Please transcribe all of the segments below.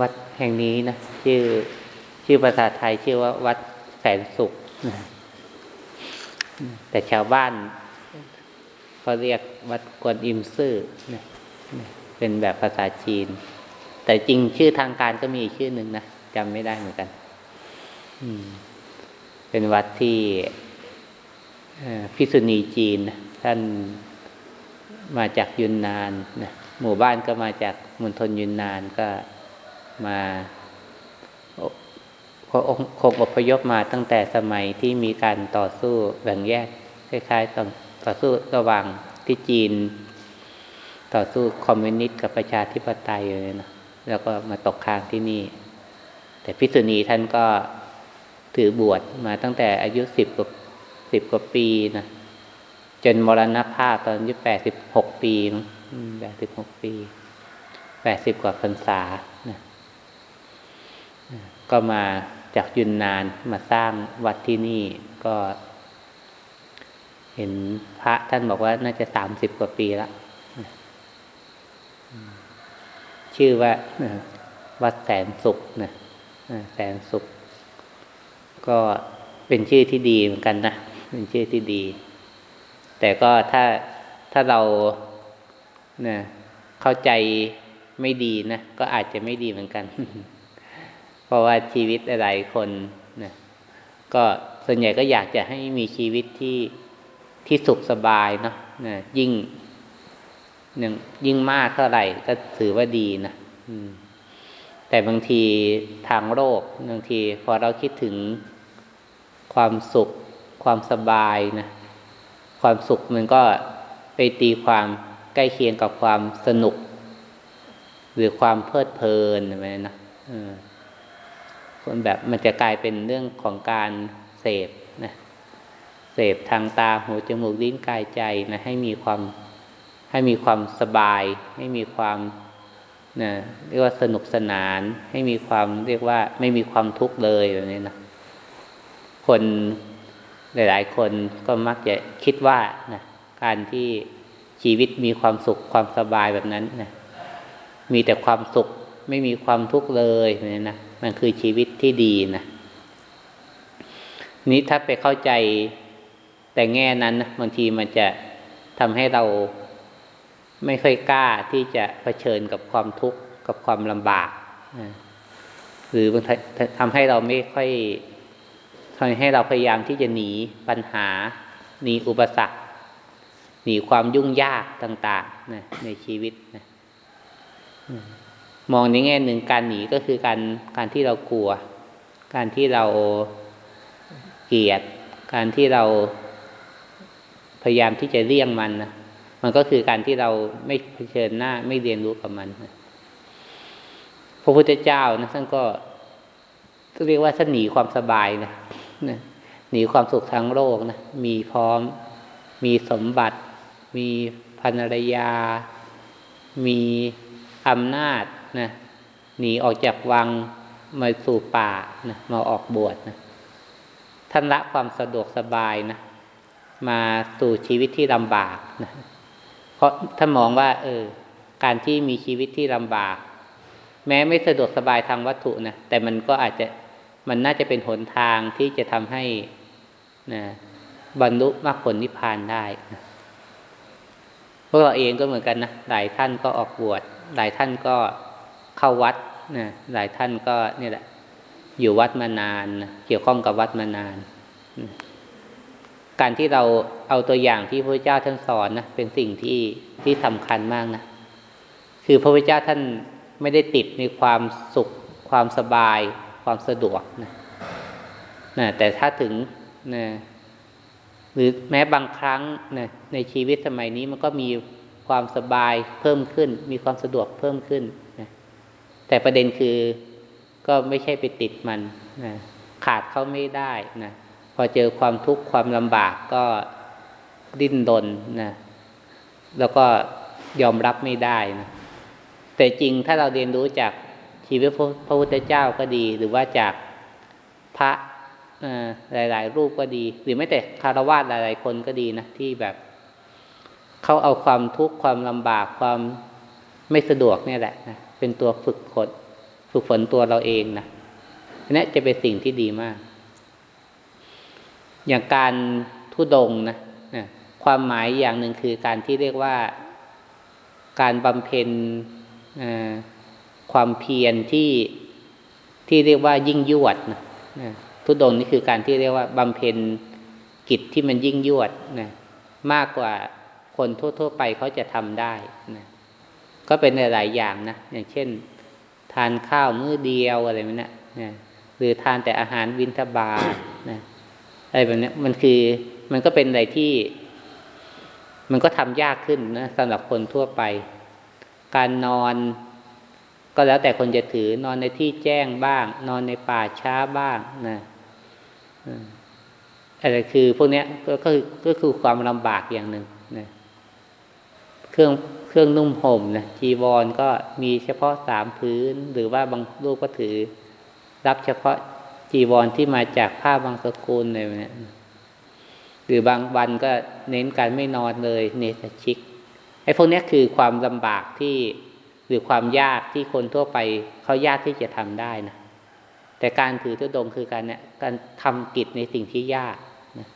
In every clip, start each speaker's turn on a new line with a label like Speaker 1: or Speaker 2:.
Speaker 1: วัดแห่งนี้นะชื่อชื่อภาษาไทยชื่อว่าวัดแสนสุขนะแต่ชาวบ้านเขาเรียกวัดกวนอิมซื่อนะเป็นแบบภาษาจีน แต่จริงชื่อทางการก็มีชื่อหนึ่งนะจำไม่ได้เหมือนกันเป็นวัดที่พิษุณีจีน ท่านมาจากยุนนานนะ หมู่บ้านก็มาจากมณฑลยุนนานก็มาคงอพยพมาตั้งแต่สมัยที่มีการต่อสู้แบ่งแยกคล้ายๆต่อต่อสู้ระหว่างที่จีน ต่อสู้คอมมิวนิสต์กับประชาธิปไตยอยู่เลยนะแล้วก็มาตกค้างที่นี่ แต่พิษุณีท่านก็ถือบวชมาตั้งแต่อายุสิบกว่าสิบกว่าปีนะจนมรณภาพตอนอายุแปดสิบหกปี แปดสิบหกปีแปดสิบกว่าพรรษานะก็มาจากยุนนานมาสร้างวัดที่นี่ก็ เห็นพระท่านบอกว่าน่าจะสามสิบกว่าปีล้วชื่อว่าวัดแสนสุขนะแสนสุข ก็เป็นชื่อที่ดีเหมือนกันนะเป็นชื่อที่ดี แต่ก็ถ้าถ้าเรา นี่ยเข้าใจไม่ดีนะก็อาจจะไม่ดีเหมือนกัน เพราะว่าชีวิตหลายคนนะก็ส่วนใหญ่ก็อยากจะให้มีชีวิตที่ที่สุขสบายเนาะนะยิ่งยิ่งมากเท่าไหร่ก็ถือว่าดีนะแต่บางทีทางโลกบางทีพอเราคิดถึงความสุข ความสบายนะ ความสุขมันก็ไปตีความ ใกล้เคียงกับความสนุก หรือความเพลิดเพลินอะไรนะคนแบบมันจะกลายเป็นเรื่องของการเสพนะเสพทางตาหูจมูกลิ้นกายใจนะให้มีความให้มีความสบาย ให้มีความนะเรียกว่าสนุกสนาน ให้มีความเรียกว่าไม่มีความทุกข์เลยแบบนี้นะคนหลาย ๆ คนก็มักจะคิดว่านะการที่ ชีวิตมีความสุขความสบายแบบนั้นนะมีแต่ความสุขไม่มีความทุกข์เลยเนี่ยนะมันคือชีวิตที่ดีนะนี้ถ้าไปเข้าใจแต่แง่นั้นนะบางทีมันจะทำให้เราไม่ค่อยกล้าที่จะะเผชิญกับความทุกข์กับความลำบากนะหรือบางทีทำให้เราไม่ค่อยทำให้เราพยายามที่จะหนีปัญหาหนีอุปสรรค หนีความยุ่งยากต่างๆนะในชีวิตนะมองในแง่หนึ่งการหนีก็คือการการที่เรากลัว การที่เราเกลียด การที่เราพยายามที่จะเลี่ยงมันนะมันก็คือการที่เราไม่เผชิญหน้าไม่เรียนรู้กับมันนะพระพุทธเจ้านะท่านก็เรียกว่าท่านหนีความสบายนะหนีความสุขทางโลกนะมีพร้อมมีสมบัติ มีภรรยา มีอำนาจนะหนีออกจากวังมาสู่ป่านะมาออกบวชนะท่านละความสะดวกสบายนะมาสู่ชีวิตที่ลำบากนะเพราะท่านมองว่า เออ การที่มีชีวิตที่ลำบาก แม้ไม่สะดวกสบายทางวัตถุนะแต่มันก็อาจจะมันน่าจะเป็นหนทางที่จะทำให้นะบรรลุมรรคผลนิพพานได้นะ วกเราเองก็เหมือนกันนะหลายท่านก็ออกบวชหลายท่านก็เข้าวัดนะหลายท่านก็นี่แหละ อยู่วัดมานานนะเกี่ยวข้องกับวัดมานานนะการที่เราเอาตัวอย่างที่พระเจ้าท่านสอนนะเป็นสิ่งที่ที่สำคัญมากนะคือพระพุทธเจ้าท่านไม่ได้ติดในความสุข ความสบาย ความสะดวกนะนะแต่ถ้าถึงนะหรือแม้บางครั้งนะในชีวิตสมัยนี้มันก็มี ความสบายเพิ่มขึ้น มีความสะดวกเพิ่มขึ้นนะแต่ประเด็นคือก็ไม่ใช่ไปติดมันนะขาดเขาไม่ได้นะพอเจอความทุกข์ความลำบากก็ดิ้นรนนะแล้วก็ยอมรับไม่ได้นะแต่จริงถ้าเราเรียนรู้จากชีวิตพระพุทธเจ้าก็ดี หรือว่าจากพระหลาย ๆ รูปก็ดี หรือแม้แต่คารวะหลาย ๆ คนก็ดีนะที่แบบ เขาเอาความทุกข์ความลำบากความไม่สะดวกเนี่ยแหละนะเป็นตัวฝึกฝนฝึกฝนตัวเราเองนะนี่จะเป็นสิ่งที่ดีมาก อย่างการทุดงนะความหมายอย่างหนึ่งคือการที่เรียกว่าการบำเพ็ญความเพียรที่ที่เรียกว่ายิ่งยวดนะทุดงนี่คือการที่เรียกว่าบำเพ็ญกิจที่มันยิ่งยวดนะมากกว่า คนทั่ว ๆ ไปเขาจะทำได้นะก็เป็นหลายอย่างนะอย่างเช่น ทานข้าวมื้อเดียวอะไรแบบนี้นะหรือทานแต่อาหารวินทบาทนะอะไรแบบนี้มันคือมันก็เป็นอะไรที่ มันก็ทำยากขึ้นนะสำหรับคนทั่วไป การนอนก็แล้วแต่คนจะถือนอนในที่แจ้งบ้าง นอนในป่าช้าบ้างนะอะไรคือพวกนี้ก็คือก็คือความลำบากอย่างหนึ่ง เครื่องเครื่องนุ่มห่มนะจีวรก็มีเฉพาะสามพื้น หรือว่าบางรูปก็ถือ รับเฉพาะจีวรที่มาจากผ้าบางสกุลอะไรแบบนี้หรือบางวันก็เน้นการไม่นอนเลยเนสชิกไอ้พวกนี้คือความลำบากที่หรือความยากที่คนทั่วไปเขายากที่จะทำได้นะแต่การถือตุดงคือการเนี่ยการทำกิจในสิ่งที่ยากนะ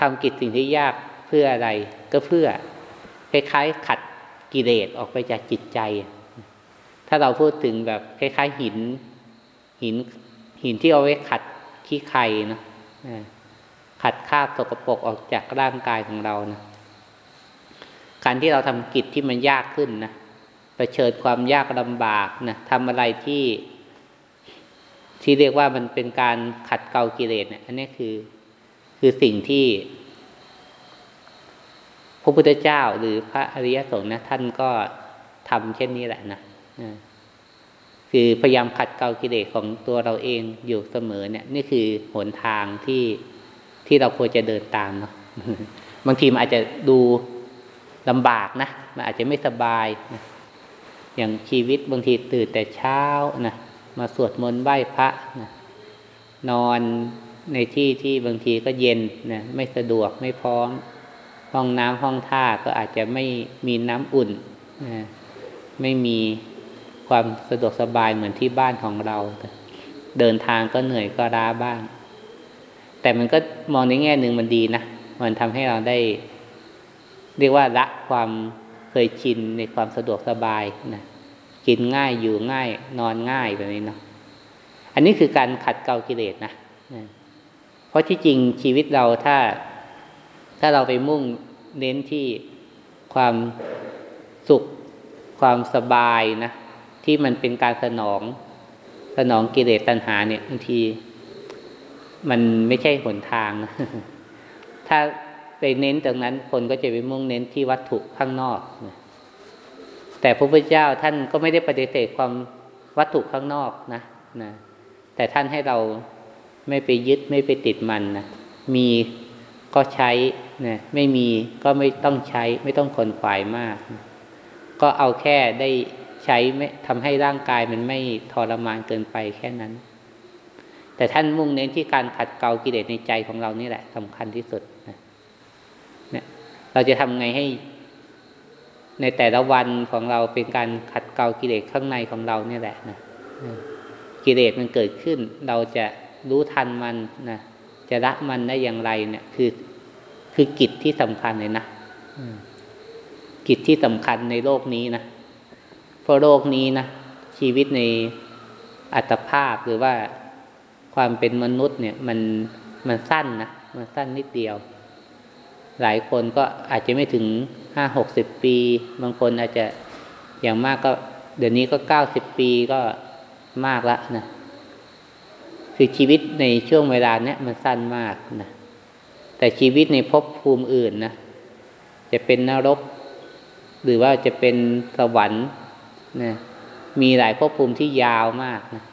Speaker 1: ทำกิจสิ่งที่ยากเพื่ออะไรก็เพื่อ คล้ายๆ ขัดกิเลสออกไปจากจิตใจ ถ้าเราพูดถึงแบบคล้ายๆ หิน หินหินที่เอาไว้ขัดขี้ไข่เนาะขัดคราบสกปรกออกจากร่างกายของเรานะการที่เราทำกิจที่มันยากขึ้นนะเผชิญความยากลำบากนะทำอะไรที่ ที่เรียกว่ามันเป็นการขัดเกลากิเลสเนะี่ยอันนี้คือ คือสิ่งที่ ระพุทธเจ้าหรือพระอริยสงฆ์นะท่านก็ทำเช่นนี้แหละนะคือพยายามขัดเกลากิเลสของตัวเราเองอยู่เสมอเนี่ย นี่คือหนทางที่ที่เราควรจะเดินตามเนาะบางทีมันอาจจะดูลำบากนะมันอาจจะไม่สบายนะอย่างชีวิตบางทีตื่นแต่เช้านะมาสวดมนต์ไหว้พระนะนอนในที่ที่บางทีก็เย็นนะไม่สะดวกไม่พร้อม ห้องน้ำห้องท่าก็อาจจะไม่มีน้ำอุ่นนะไม่มีความสะดวกสบายเหมือนที่บ้านของเรา เดินทางก็เหนื่อยก็ล้าบ้าง แต่มันก็มองในแง่หนึ่งมันดีนะ มันทำให้เราได้ เรียกว่าละความเคยชินในความสะดวกสบายนะกินง่ายอยู่ง่ายนอนง่ายแบบนี้เนาะอันนี้คือการขัดเกลากิเลสนะ เพราะที่จริงชีวิตเราถ้า ถ้าเราไปมุ่ง เน้นที่ความสุขความสบายนะ ที่มันเป็นการสนอง สนองกิเลสตัณหาเนี่ยบางที มันไม่ใช่หนทางนะถ้าไปเน้นตรงนั้นคนก็จะไปมุ่งเน้นที่วัตถุข้างนอกแต่พระพุทธเจ้าท่านก็ไม่ได้ปฏิเสธความวัตถุข้างนอกนะนะ แต่ท่านให้เราไม่ไปยึดไม่ไปติดมันนะมี ก็ใช้นะไม่มีก็ไม่ต้องใช้ ไม่ต้องขนขวายมาก ก็เอาแค่ได้ใช้ไม่ทำให้ร่างกายมันไม่ทรมานเกินไปแค่นั้น แต่ท่านมุ่งเน้นที่การขัดเกลากิเลสในใจของเรานี่แหละสำคัญที่สุดนะเราจะทำไงให้ ในแต่ละวันของเราเป็นการขัดเกลากิเลสข้างในของเราเนี่ยแหละนะกิเลสมันเกิดขึ้น เราจะรู้ทันมันนะจะละมันได้อย่างไรเนี่ย คือ คือกิจที่สำคัญเลยนะกิจที่สำคัญในโลกนี้นะเพราะโลกนี้นะชีวิตในอัตภาพหรือว่าความเป็นมนุษย์เนี่ย มันมันสั้นนะมันสั้นนิดเดียว หลายคนก็อาจจะไม่ถึงห้าหกสิบปี บางคนอาจจะอย่างมากก็ เดี๋ยวนี้ก็เก้าสิบปีก็มากละนะคือชีวิตในช่วงเวลาเนี้ยมันสั้นมากนะ แต่ชีวิตในภพภูมิอื่นนะจะเป็นนรก หรือว่าจะเป็นสวรรค์นะมีหลายภพภูมิที่ยาวมากนะ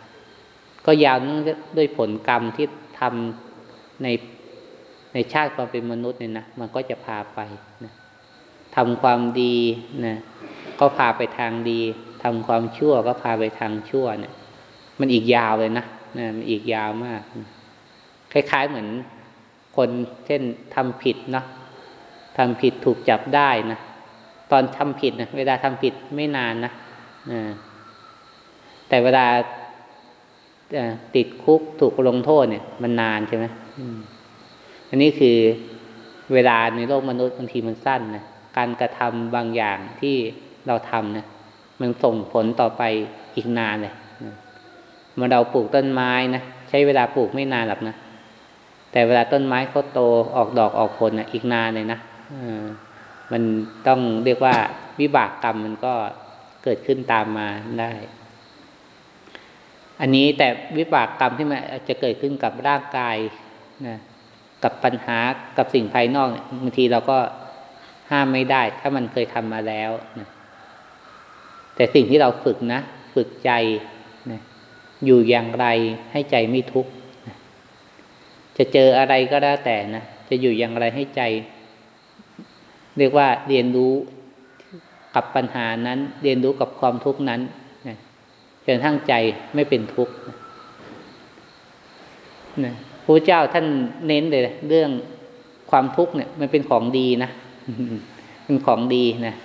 Speaker 1: ก็ยาวเนื่องด้วยผลกรรมที่ทำในในชาติความเป็นมนุษย์เนี่ยนะมันก็จะพาไปนะทำความดีนะก็พาไปทางดีทำความชั่วก็พาไปทางชั่วเนี่ย มันอีกยาวเลยนะนะมันอีกยาวมากนะคล้ายๆเหมือน คนเช่นทำผิดเนาะทำผิดถูกจับได้นะตอนทำผิดนะเวลาทำผิดไม่นานนะแต่เวลาติดคุกถูกลงโทษเนี่ย มันนานใช่ไหมอันนี้คือเวลาในโลกมนุษย์บางทีมันสั้นนะการกระทำบางอย่างที่เราทำนะมันส่งผลต่อไปอีกนานเลยเมื่อเราปลูกต้นไม้นะใช้เวลาปลูกไม่นานหรอกนะ แต่เวลาต้นไม้เขาโตออกดอกออกผลนะอีกนานเลยนะมันต้องเรียกว่าวิบากกรรมมันก็เกิดขึ้นตามมาได้ อันนี้แต่วิบากกรรมที่มันจะเกิดขึ้นกับร่างกายนะกับปัญหากับสิ่งภายนอกบางทีเราก็ห้ามไม่ได้ ถ้ามันเคยทำมาแล้วนะแต่สิ่งที่เราฝึกนะ ฝึกใจนะอยู่อย่างไรให้ใจไม่ทุกข์ จะเจออะไรก็แล้วแต่นะจะอยู่อย่างไรให้ใจ เรียกว่าเรียนรู้กับปัญหานั้น เรียนรู้กับความทุกข์นั้นนะจนทั้งใจไม่เป็นทุกข์นะพระเจ้าท่านเน้นเลยเรื่องความทุกข์เนี่ย มันเป็นของดีนะเป็นของดีนะ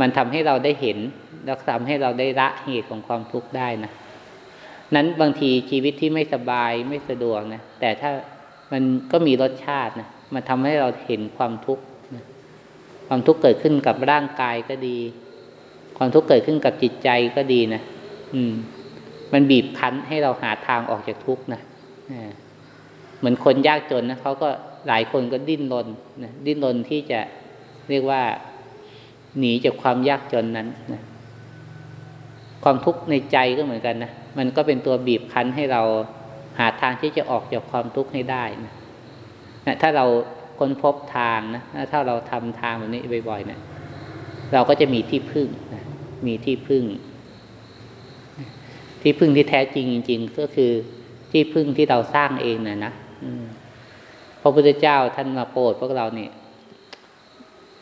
Speaker 1: มันทำให้เราได้เห็นแล้วทำให้เราได้ละเหตุของความทุกข์ได้นะ นั้นบางทีชีวิตที่ไม่สบายไม่สะดวกนะแต่ถ้ามันก็มีรสชาตินะมันทำให้เราเห็นความทุกข์นะความทุกข์เกิดขึ้นกับร่างกายก็ดี ความทุกข์เกิดขึ้นกับจิตใจก็ดีนะอืม มันบีบคั้นให้เราหาทางออกจากทุกข์นะเหมือนคนยากจนนะเขาก็หลายคนก็ดิ้นรนนะดิ้นรนที่จะเรียกว่า หนีจากความยากจนนั้นนะ ความทุกข์ในใจก็เหมือนกันนะมันก็เป็นตัวบีบคั้นให้เราหาทางที่จะออกจากความทุกข์ให้ได้นะนะถ้าเราค้นพบทางนะถ้าเราทำทางแบบนี้บ่อยๆเนะเราก็จะมีที่พึ่งนะมีที่พึ่ง ที่พึ่งที่แท้จริงจริง ๆ ก็คือที่พึ่งที่เราสร้างเองนะนะพระพุทธเจ้าท่านมาโปรดพวกเราเนี่ย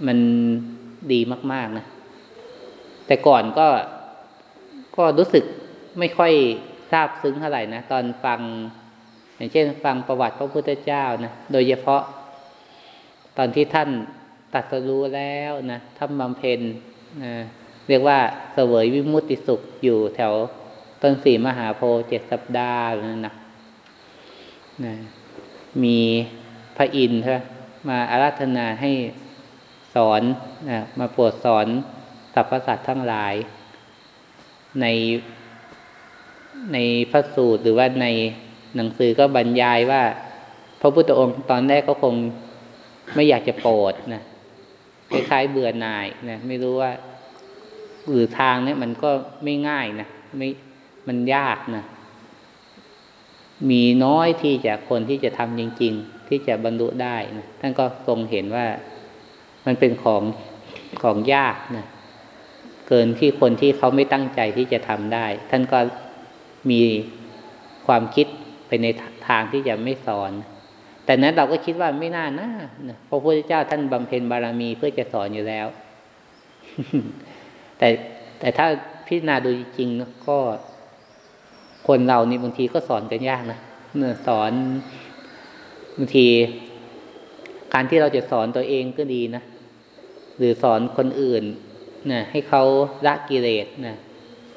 Speaker 1: มันดีมาก ๆนะแต่ก่อนก็ ก็รู้สึกไม่ค่อยทราบซึ้งเท่าไหร่นะตอนฟัง อย่างเช่น ฟังประวัติพระพุทธเจ้านะโดยเฉพาะ ตอนที่ท่านตัดสรู้แล้วนะทำบำเพ็ญนะเรียกว่าเสวยวิมุตติสุขอยู่แถวต้นสีมหาโพธิ์เจ็ดสัปดาห์นั่นนะนะมีพระอินทร์มาอาราธนาให้สอนนะมาโปรดสอนสรรพสัตว์ทั้งหลาย ในในพระสูตรหรือว่าในหนังสือก็บรรยายว่า พระพุทธองค์ตอนแรกก็คงไม่อยากจะโปรดนะคล้ายๆเบื่อหน่ายนะไม่รู้ว่าหรือทางนี้มันก็ไม่ง่ายนะไม่มันยากนะมีน้อยที่จะคนที่จะทำจริง ๆ ที่จะบรรลุได้นะท่านก็ทรงเห็นว่ามันเป็นของของยากนะ เกินที่คนที่เขาไม่ตั้งใจที่จะทำได้ ท่านก็มีความคิดไปในทางที่จะไม่สอน แต่นั้นเราก็คิดว่าไม่น่านะพระพุทธเจ้าท่านบำเพ็ญบารมีเพื่อจะสอนอยู่แล้ว แต่แต่ถ้าพิจารณาดูจริงก็คนเรานี่บางทีก็สอนกันยากนะสอนบางที การที่เราจะสอนตัวเองก็ดีนะหรือสอนคนอื่น นะให้เขาละกิเลสนะ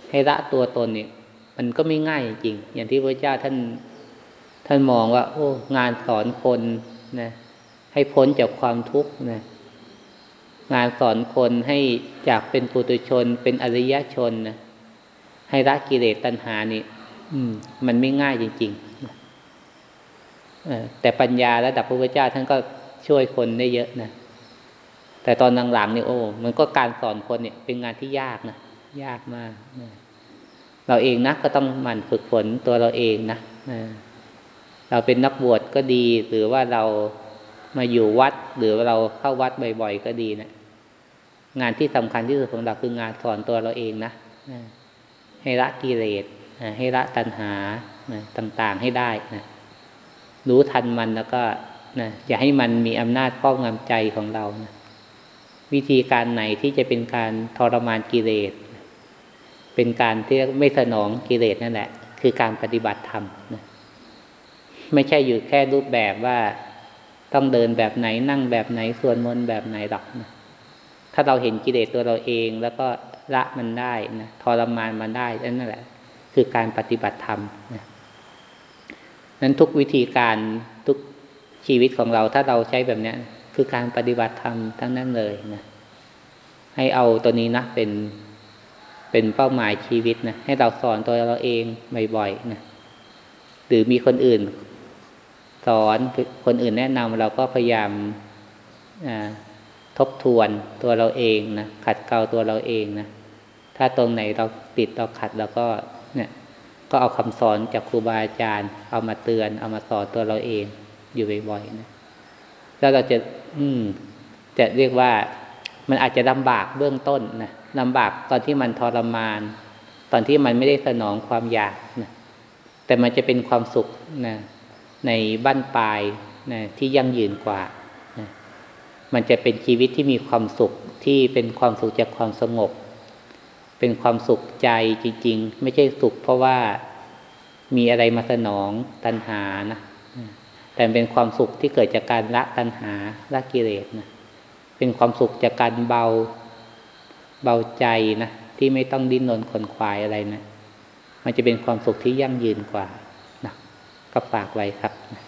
Speaker 1: ให้ละตัวตนเนี่ย มันก็ไม่ง่ายจริง อย่างที่พระเจ้าท่านท่านมองว่า โอ้ งานสอนคนนะให้พ้นจากความทุกข์นะงานสอนคนให้จากเป็นปุถุชนเป็นอริยชนนะให้ละกิเลสตัณหานี่อืม มันไม่ง่ายจริงๆแต่ปัญญาระดับพระพุทธเจ้าท่านก็ช่วยคนได้เยอะนะ แต่ตอนหลังๆเนี่ยโอ้มันก็การสอนคนเนี่ยเป็นงานที่ยากนะยากมากนะเราเองนะก็ต้องหมั่นฝึกฝนตัวเราเองนะเราเป็นนักบวชก็ดี หรือว่าเรามาอยู่วัด หรือว่าเราเข้าวัดบ่อยๆก็ดีนะงานที่สำคัญที่สุดของเราคืองานสอนตัวเราเองนะให้ละกิเลสให้ละตัณหาต่างๆให้ได้นะรู้ทันมันแล้วก็นะอย่าให้มันมีอำนาจครอบงำใจของเรานะ วิธีการไหนที่จะเป็นการทรมานกิเลส เป็นการที่ไม่สนองกิเลสนั่นแหละ คือการปฏิบัติธรรมนะไม่ใช่อยู่แค่รูปแบบว่าต้องเดินแบบไหนนั่งแบบไหนส่วนมนแบบไหนหรอกนะถ้าเราเห็นกิเลสตัวเราเองแล้วก็ละมันได้นะทรมานมันได้นั่นแหละ คือการปฏิบัติธรรมนะนั้นทุกวิธีการทุกชีวิตของเราถ้าเราใช้แบบนี้ คือการปฏิบัติธรรมทั้งนั้นเลยนะให้เอาตัวนี้นะเป็นเป็นเป้าหมายชีวิตนะให้เราสอนตัวเราเองบ่อยๆนะหรือมีคนอื่น สอนคนอื่นแนะนำเราก็พยายามทบทวนตัวเราเองนะขัดเกลาตัวเราเองนะถ้าตรงไหนเราติดเราขัดเราก็เนี่ย ก็เอาคำสอนจากครูบาอาจารย์ เอามาเตือน เอามาสอนตัวเราเองอยู่บ่อยๆนะ แล้วเราจะ อืม จะเรียกว่า มันอาจจะลำบากเบื้องต้นนะลำบากตอนที่มันทรมาน ตอนที่มันไม่ได้สนองความอยากนะแต่มันจะเป็นความสุขนะในบ้านปลายนะที่ยั่งยืนกว่านะมันจะเป็นชีวิตที่มีความสุขที่เป็นความสุขจากความสงบ เป็นความสุขใจจริง ๆ ไม่ใช่สุขเพราะว่ามีอะไรมาสนองตัณหานะ แต่เป็นความสุขที่เกิดจากการละตัณหาละกิเลสนะเป็นความสุขจากการเบาเบาใจนะที่ไม่ต้องดิ้นรนขนควายอะไรนะมันจะเป็นความสุขที่ยั่งยืนกว่านะก็ฝากไว้ครับนะ